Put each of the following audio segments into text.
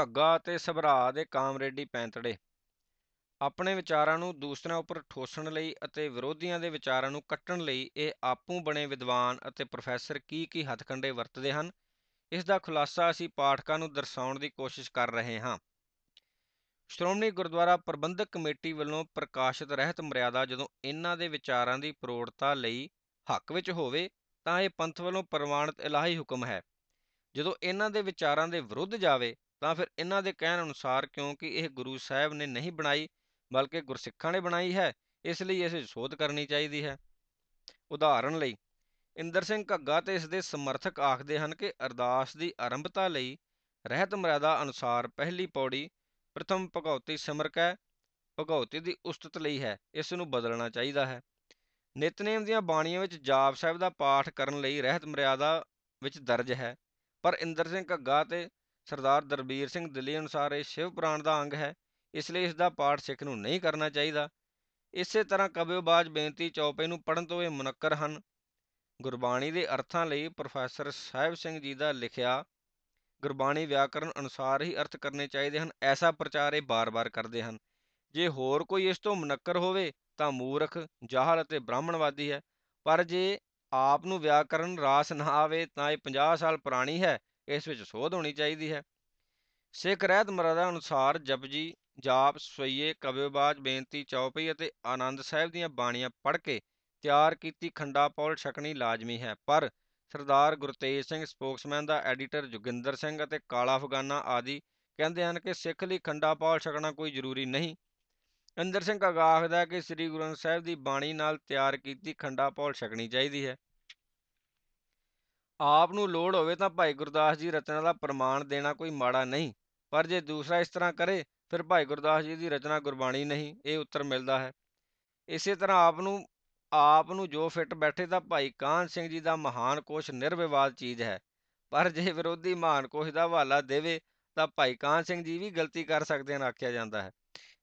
ਘੱਗਾ ਅਤੇ ਸਭਰਾ ਦੇ ਕਾਮਰੇਡੀ ਪੈਂਤੜੇ। ਆਪਣੇ ਵਿਚਾਰਾਂ ਨੂੰ ਦੂਸਰਿਆਂ ਉੱਪਰ ਠੋਸਣ ਲਈ ਅਤੇ ਵਿਰੋਧੀਆਂ ਦੇ ਵਿਚਾਰਾਂ ਨੂੰ ਕੱਟਣ ਲਈ ਇਹ ਆਪੂ ਬਣੇ ਵਿਦਵਾਨ ਅਤੇ ਪ੍ਰੋਫੈਸਰ ਕੀ ਕੀ ਹੱਥਕੰਡੇ ਵਰਤਦੇ ਹਨ, ਇਸ ਦਾ ਖੁਲਾਸਾ ਅਸੀਂ ਪਾਠਕਾਂ ਨੂੰ ਦਰਸਾਉਣ ਦੀ ਕੋਸ਼ਿਸ਼ ਕਰ ਰਹੇ ਹਾਂ। ਸ਼੍ਰੋਮਣੀ ਗੁਰਦੁਆਰਾ ਪ੍ਰਬੰਧਕ ਕਮੇਟੀ ਵੱਲੋਂ ਪ੍ਰਕਾਸ਼ਿਤ ਰਹਿਤ ਮਰਿਆਦਾ ਜਦੋਂ ਇਹਨਾਂ ਦੇ ਵਿਚਾਰਾਂ ਦੀ ਪ੍ਰੋੜਤਾ ਲਈ ਹੱਕ ਵਿੱਚ ਹੋਵੇ, ਤਾਂ ਇਹ ਪੰਥ ਵੱਲੋਂ ਪ੍ਰਮਾਣਿਤ ਇਲਾਹੀ ਹੁਕਮ ਹੈ। ਜਦੋਂ ਇਹਨਾਂ ਦੇ ਵਿਚਾਰਾਂ ਦੇ ਵਿਰੁੱਧ ਜਾਵੇ ਤਾਂ ਫਿਰ ਇਹਨਾਂ ਦੇ ਕਹਿਣ ਅਨੁਸਾਰ ਕਿਉਂਕਿ ਇਹ ਗੁਰੂ ਸਾਹਿਬ ਨੇ ਨਹੀਂ ਬਣਾਈ, ਬਲਕਿ ਗੁਰਸਿੱਖਾਂ ਨੇ ਬਣਾਈ ਹੈ, ਇਸ ਲਈ ਇਸ ਵਿੱਚ ਸੋਧ ਕਰਨੀ ਚਾਹੀਦੀ ਹੈ। ਉਦਾਹਰਣ ਲਈ, ਇੰਦਰ ਸਿੰਘ ਘੱਗਾ ਤੇ ਇਸ ਦੇ ਸਮਰਥਕ ਆਖਦੇ ਹਨ ਕਿ ਅਰਦਾਸ ਦੀ ਆਰੰਭਤਾ ਲਈ ਰਹਿਤ ਮਰਿਆਦਾ ਅਨੁਸਾਰ ਪਹਿਲੀ ਪੌੜੀ ਪ੍ਰਥਮ ਭਗਉਤੀ ਸਿਮਰਕੈ ਭਗਉਤੀ ਦੀ ਉਸਤਤ ਲਈ ਹੈ, ਇਸ ਨੂੰ ਬਦਲਣਾ ਚਾਹੀਦਾ ਹੈ। ਨਿਤਨੇਮ ਦੀਆਂ ਬਾਣੀਆਂ ਵਿੱਚ ਜਾਪ ਸਾਹਿਬ ਦਾ ਪਾਠ ਕਰਨ ਲਈ ਰਹਿਤ ਮਰਿਆਦਾ ਵਿੱਚ ਦਰਜ ਹੈ, ਪਰ ਇੰਦਰ ਸਿੰਘ ਘੱਗਾ ਤੇ ਸਰਦਾਰ ਦਰਬੀਰ ਸਿੰਘ ਦਿੱਲੀ ਅਨੁਸਾਰ ਇਹ ਸ਼ਿਵ ਪੁਰਾਣ ਦਾ ਅੰਗ ਹੈ, ਇਸ ਲਈ ਇਸ ਦਾ ਪਾਠ ਸਿੱਖ ਨੂੰ ਨਹੀਂ ਕਰਨਾ ਚਾਹੀਦਾ। ਇਸੇ ਤਰ੍ਹਾਂ ਕਬਿਓਬਾਜ ਬੇਨਤੀ ਚੌਪੇ ਨੂੰ ਪੜਨ ਤੋਂ ਇਹ ਮੁਨੱਕਰ ਹਨ। ਗੁਰਬਾਣੀ ਦੇ ਅਰਥਾਂ ਲਈ ਪ੍ਰੋਫੈਸਰ ਸਾਹਿਬ ਸਿੰਘ ਜੀ ਦਾ ਲਿਖਿਆ ਗੁਰਬਾਣੀ ਵਿਆਕਰਨ ਅਨੁਸਾਰ ਹੀ ਅਰਥ ਕਰਨੇ ਚਾਹੀਦੇ ਹਨ, ਐਸਾ ਪ੍ਰਚਾਰ ਇਹ ਬਾਰ-ਬਾਰ ਕਰਦੇ ਹਨ। ਜੇ ਹੋਰ ਕੋਈ ਇਸ ਤੋਂ ਮੁਨੱਕਰ ਹੋਵੇ ਤਾਂ ਮੂਰਖ, ਜਾਹਲ ਅਤੇ ਬ੍ਰਾਹਮਣਵਾਦੀ ਹੈ, ਪਰ ਜੇ ਆਪ ਨੂੰ ਵਿਆਕਰਨ ਰਾਸ ਨਾ ਆਵੇ ਤਾਂ ਇਹ 50 ਸਾਲ ਪੁਰਾਣੀ ਹੈ ਇਸ ਵਿੱਚ ਸੋਧ ਹੋਣੀ ਚਾਹੀਦੀ ਹੈ। ਸਿੱਖ ਰਹਿਤ ਮਰਦਾ ਅਨੁਸਾਰ ਜਪਜੀ, ਜਾਪ, ਸਵਈਏ ਕਬਿਓਬਾਜ ਬੇਨਤੀ, ਚੌਪਈ ਅਤੇ ਆਨੰਦ ਸਾਹਿਬ ਦੀਆਂ ਬਾਣੀਆਂ ਪੜ੍ਹ ਕੇ ਤਿਆਰ ਕੀਤੀ ਖੰਡਾ ਪੌਲ ਛਕਣੀ ਲਾਜ਼ਮੀ ਹੈ। ਪਰ ਸਰਦਾਰ ਗੁਰਤੇਜ ਸਿੰਘ, ਸਪੋਕਸਮੈਨ ਦਾ ਐਡੀਟਰ ਜੁਗਿੰਦਰ ਸਿੰਘ ਅਤੇ ਕਾਲਾ ਅਫਗਾਨਾ ਆਦਿ ਕਹਿੰਦੇ ਹਨ ਕਿ ਸਿੱਖ ਲਈ ਖੰਡਾ ਪੌਲ ਛਕਣਾ ਕੋਈ ਜ਼ਰੂਰੀ ਨਹੀਂ। ਇੰਦਰ ਸਿੰਘ ਕਾਗਾ ਆਖਦਾ ਕਿ ਸ੍ਰੀ ਗੁਰੂ ਗ੍ਰੰਥ ਸਾਹਿਬ ਦੀ ਬਾਣੀ ਨਾਲ ਤਿਆਰ ਕੀਤੀ ਖੰਡਾ ਪੌਲ ਛਕਣੀ ਚਾਹੀਦੀ ਹੈ। ਆਪ ਨੂੰ ਲੋੜ ਹੋਵੇ ਤਾਂ ਭਾਈ ਗੁਰਦਾਸ ਜੀ ਰਚਨਾ ਦਾ ਪ੍ਰਮਾਣ ਦੇਣਾ ਕੋਈ ਮਾੜਾ ਨਹੀਂ, ਪਰ ਜੇ ਦੂਸਰਾ ਇਸ ਤਰ੍ਹਾਂ ਕਰੇ, ਫਿਰ ਭਾਈ ਗੁਰਦਾਸ ਜੀ ਦੀ ਰਚਨਾ ਗੁਰਬਾਣੀ ਨਹੀਂ, ਇਹ ਉੱਤਰ ਮਿਲਦਾ ਹੈ। ਇਸੇ ਤਰ੍ਹਾਂ ਆਪ ਨੂੰ ਆਪ ਨੂੰ ਜੋ ਫਿੱਟ ਬੈਠੇ ਤਾਂ ਭਾਈ ਕਾਨ ਸਿੰਘ ਜੀ ਦਾ ਮਹਾਨ ਕੋਸ਼ ਨਿਰਵਿਵਾਦ ਚੀਜ਼ ਹੈ, ਪਰ ਜੇ ਵਿਰੋਧੀ ਮਹਾਨ ਕੋਸ਼ ਦਾ ਹਵਾਲਾ ਦੇਵੇ ਤਾਂ ਭਾਈ ਕਾਨ ਸਿੰਘ ਜੀ ਵੀ ਗਲਤੀ ਕਰ ਸਕਦੇ ਹਨ ਆਖਿਆ ਜਾਂਦਾ ਹੈ।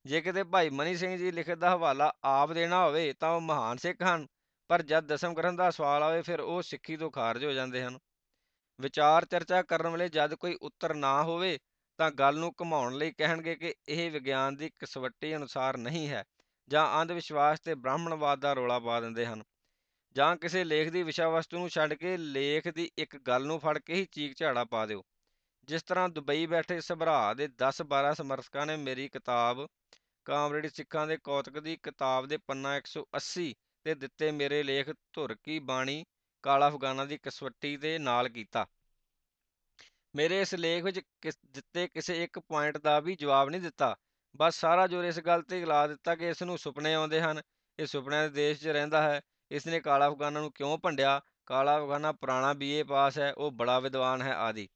ਜੇ ਕਿਤੇ ਭਾਈ ਮਨੀ ਸਿੰਘ ਜੀ ਲਿਖਤ ਦਾ ਹਵਾਲਾ ਆਪ ਦੇਣਾ ਹੋਵੇ ਤਾਂ ਉਹ ਮਹਾਨ ਸਿੱਖ ਹਨ। ਪਰ ਜਦ ਦਸਮ ਗ੍ਰੰਥ ਦਾ ਸਵਾਲ ਆਵੇ, ਫਿਰ ਉਹ ਸਿੱਖੀ ਤੋਂ ਖਾਰਜ ਹੋ ਜਾਂਦੇ ਹਨ। ਵਿਚਾਰ ਚਰਚਾ ਕਰਨ ਵੇਲੇ ਜਦ ਕੋਈ ਉੱਤਰ ਨਾ ਹੋਵੇ, ਤਾਂ ਗੱਲ ਨੂੰ ਘਮਾਉਣ ਲਈ ਕਹਿਣਗੇ ਕਿ ਇਹ ਵਿਗਿਆਨ ਦੀ ਕਸਵੱਟੀ ਅਨੁਸਾਰ ਨਹੀਂ ਹੈ, ਜਾਂ ਅੰਧ ਵਿਸ਼ਵਾਸ ਤੇ ਬ੍ਰਾਹਮਣਵਾਦ ਦਾ ਰੋਲਾ ਪਾ ਦਿੰਦੇ ਹਨ। ਜਾਂ ਕਿਸੇ ਲੇਖ ਦੀ ਵਿਸ਼ਾ ਵਸਤੂ ਨੂੰ ਛੱਡ ਕੇ ਲੇਖ ਦੀ ਇੱਕ ਗੱਲ ਨੂੰ ਫੜ ਕੇ ਹੀ ਚੀਕ ਝਾੜਾ ਪਾ ਦਿਓ। ਜਿਸ ਤਰ੍ਹਾਂ ਦੁਬਈ ਬੈਠੇ ਸਭਰਾ ਦੇ 10-12 ਸਮਰਥਕਾਂ ਨੇ ਮੇਰੀ ਕਿਤਾਬ ਕਾਮਰੇਡ ਸਿੱਖਾਂ ਦੇ ਕੌਤਕ ਦੀ ਕਿਤਾਬ ਦੇ ਪੰਨਾ 180 ਤੇ ਦਿੱਤੇ ਮੇਰੇ ਲੇਖ ਧੁਰ ਕੀ ਬਾਣੀ ਕਾਲਾ ਅਫਗਾਨਾ ਦੀ ਕਸਵੱਟੀ ਦੇ ਨਾਲ ਕੀਤਾ। ਮੇਰੇ ਇਸ ਲੇਖ ਵਿੱਚ ਦਿੱਤੇ ਕਿਸੇ ਇੱਕ ਪੁਆਇੰਟ ਦਾ ਵੀ ਜਵਾਬ ਨਹੀਂ ਦਿੱਤਾ। ਬਸ ਸਾਰਾ ਜੋਰ ਇਸ ਗੱਲ ਤੇ ਲਾ ਦਿੱਤਾ ਕਿ ਇਸ ਨੂੰ ਸੁਪਨੇ ਆਉਂਦੇ ਹਨ। ਇਹ ਸੁਪਨਿਆਂ ਦੇ ਦੇਸ਼ 'ਚ ਰਹਿੰਦਾ ਹੈ। ਇਸ ਨੇ ਕਾਲਾ ਅਫਗਾਨਾ ਨੂੰ ਕਿਉਂ ਭੰਡਿਆ? ਕਾਲਾ ਅਫਗਾਨਾ ਪੁਰਾਣਾ ਬੀਏ ਪਾਸ ਹੈ, ਉਹ ਬੜਾ ਵਿਦਵਾਨ ਹੈ ਆਦਿ।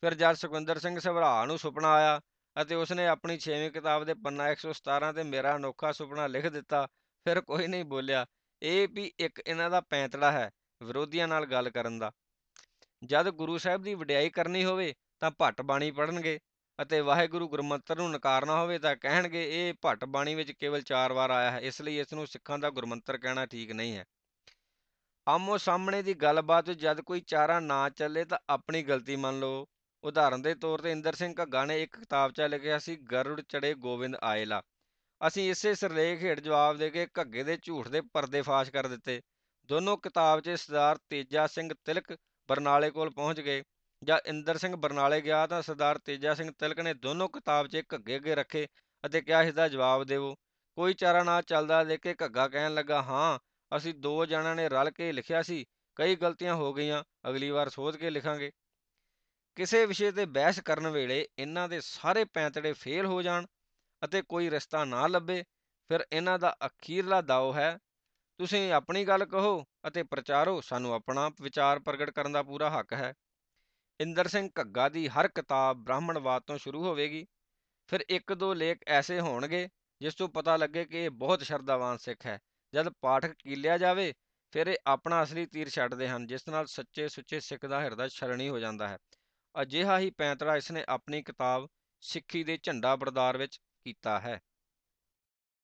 ਫਿਰ ਜਦ ਸੁਖਵਿੰਦਰ ਸਿੰਘ ਸਭਰਾ ਨੂੰ ਸੁਪਨਾ ਆਇਆ ਅਤੇ ਉਸਨੇ ਆਪਣੀ 6ਵੀਂ ਕਿਤਾਬ ਦੇ ਪੰਨਾ 117 ਤੇ ਮੇਰਾ ਅਨੋਖਾ ਸੁਪਨਾ ਲਿਖ ਦਿੱਤਾ ਫਿਰ ਕੋਈ ਨਹੀਂ ਬੋਲਿਆ। ਇਹ ਵੀ ਇੱਕ ਇਹਨਾਂ ਦਾ ਪੈਂਤੜਾ ਹੈ ਵਿਰੋਧੀਆਂ ਨਾਲ ਗੱਲ ਕਰਨ ਦਾ। ਜਦ ਗੁਰੂ ਸਾਹਿਬ ਦੀ ਵਡਿਆਈ ਕਰਨੀ ਹੋਵੇ ਤਾਂ ਭੱਟ ਬਾਣੀ ਪੜਨਗੇ ਅਤੇ ਵਾਹਿਗੁਰੂ ਗੁਰਮੰਤਰ ਨੂੰ ਨਕਾਰਨਾ ਹੋਵੇ ਤਾਂ ਕਹਿਣਗੇ, ਇਹ ਭੱਟ ਬਾਣੀ ਵਿੱਚ ਕੇਵਲ 4 ਵਾਰ ਆਇਆ ਹੈ, ਇਸ ਲਈ ਇਸ ਨੂੰ ਸਿੱਖਾਂ ਦਾ ਗੁਰਮੰਤਰ ਕਹਿਣਾ ਠੀਕ ਨਹੀਂ ਹੈ। ਆਮੋ ਸਾਹਮਣੇ ਦੀ ਗੱਲਬਾਤ ਜਦ ਕੋਈ ਚਾਰਾ ਨਾ ਚੱਲੇ ਤਾਂ ਆਪਣੀ ਗਲਤੀ ਮੰਨ ਲਓ। ਉਦਾਹਰਨ ਦੇ ਤੌਰ ਤੇ ਇੰਦਰ ਸਿੰਘ ਘੱਗਾ ਨੇ ਇੱਕ ਕਿਤਾਬਚਾ ਲਿਖਿਆ ਸੀ, ਗਰੁੜ ਚੜੇ ਗੋਬਿੰਦ ਆਏਲਾ ਅਸੀਂ ਇਸੇ ਸਿਰਲੇਖ ਹੇਠ ਜਵਾਬ ਦੇ ਕੇ ਘੱਗੇ ਦੇ ਝੂਠ ਦੇ ਪਰਦੇ ਫਾਸ਼ ਕਰ ਦਿੱਤੇ। ਦੋਨੋਂ ਕਿਤਾਬ 'ਚ ਸਰਦਾਰ ਤੇਜਾ ਸਿੰਘ ਤਿਲਕ ਬਰਨਾਲੇ ਕੋਲ ਪਹੁੰਚ ਗਏ। ਜਦ ਇੰਦਰ ਸਿੰਘ ਬਰਨਾਲੇ ਗਿਆ ਤਾਂ ਸਰਦਾਰ ਤੇਜਾ ਸਿੰਘ ਤਿਲਕ ਨੇ ਦੋਨੋਂ ਕਿਤਾਬ 'ਚ ਘੱਗੇ ਅੱਗੇ ਰੱਖੇ ਅਤੇ ਕਿਹਾ ਇਸ ਦਾ ਜਵਾਬ ਦੇਵੋ। ਕੋਈ ਚਾਰਾ ਨਾ ਚੱਲਦਾ ਦੇਖ ਕੇ ਘੱਗਾ ਕਹਿਣ ਲੱਗਾ, ਹਾਂ, ਅਸੀਂ ਦੋ ਜਣਾਂ ਨੇ ਰਲ ਕੇ ਲਿਖਿਆ ਸੀ, ਕਈ ਗਲਤੀਆਂ ਹੋ ਗਈਆਂ, ਅਗਲੀ ਵਾਰ ਸੋਧ ਕੇ ਲਿਖਾਂਗੇ। ਕਿਸੇ ਵਿਸ਼ੇ ਤੇ ਬਹਿਸ ਕਰਨ ਵੇਲੇ ਇਹਨਾਂ ਦੇ ਸਾਰੇ ਪੈਂਤੜੇ ਫੇਲ ਹੋ ਜਾਣ ਅਤੇ ਕੋਈ ਰਿਸ਼ਤਾ ਨਾ ਲੱਭੇ, ਫਿਰ ਇਹਨਾਂ ਦਾ ਅਖੀਰਲਾ ਦਾਅ ਹੈ, ਤੁਸੀਂ ਆਪਣੀ ਗੱਲ ਕਹੋ ਅਤੇ ਪ੍ਰਚਾਰੋ, ਸਾਨੂੰ ਆਪਣਾ ਵਿਚਾਰ ਪ੍ਰਗਟ ਕਰਨ ਦਾ ਪੂਰਾ ਹੱਕ ਹੈ। ਇੰਦਰ ਸਿੰਘ ਘੱਗਾ ਦੀ ਹਰ ਕਿਤਾਬ ਬ੍ਰਾਹਮਣਵਾਦ ਤੋਂ ਸ਼ੁਰੂ ਹੋਵੇਗੀ। ਫਿਰ ਇੱਕ ਦੋ ਲੇਖ ਐਸੇ ਹੋਣਗੇ, ਜਿਸ ਤੋਂ ਪਤਾ ਲੱਗੇ ਕਿ ਇਹ ਬਹੁਤ ਸ਼ਰਧਾਵਾਨ ਸਿੱਖ ਹੈ। ਜਦ ਪਾਠਕ ਕੀਲਿਆ ਜਾਵੇ, ਫਿਰ ਇਹ ਆਪਣਾ ਅਸਲੀ ਤੀਰ ਛੱਡਦੇ ਹਨ, ਜਿਸ ਨਾਲ ਸੱਚੇ ਸੁੱਚੇ ਸਿੱਖ ਦਾ ਹਿਰਦਾ ਛਲਣੀ ਹੋ ਜਾਂਦਾ ਹੈ। ਅਜਿਹਾ ਹੀ ਪੈਂਤੜਾ ਇਸਨੇ ਆਪਣੀ ਕਿਤਾਬ ਸਿੱਖੀ ਦੇ ਝੰਡਾ ਬਰਦਾਰ ਵਿੱਚ ਕੀਤਾ ਹੈ।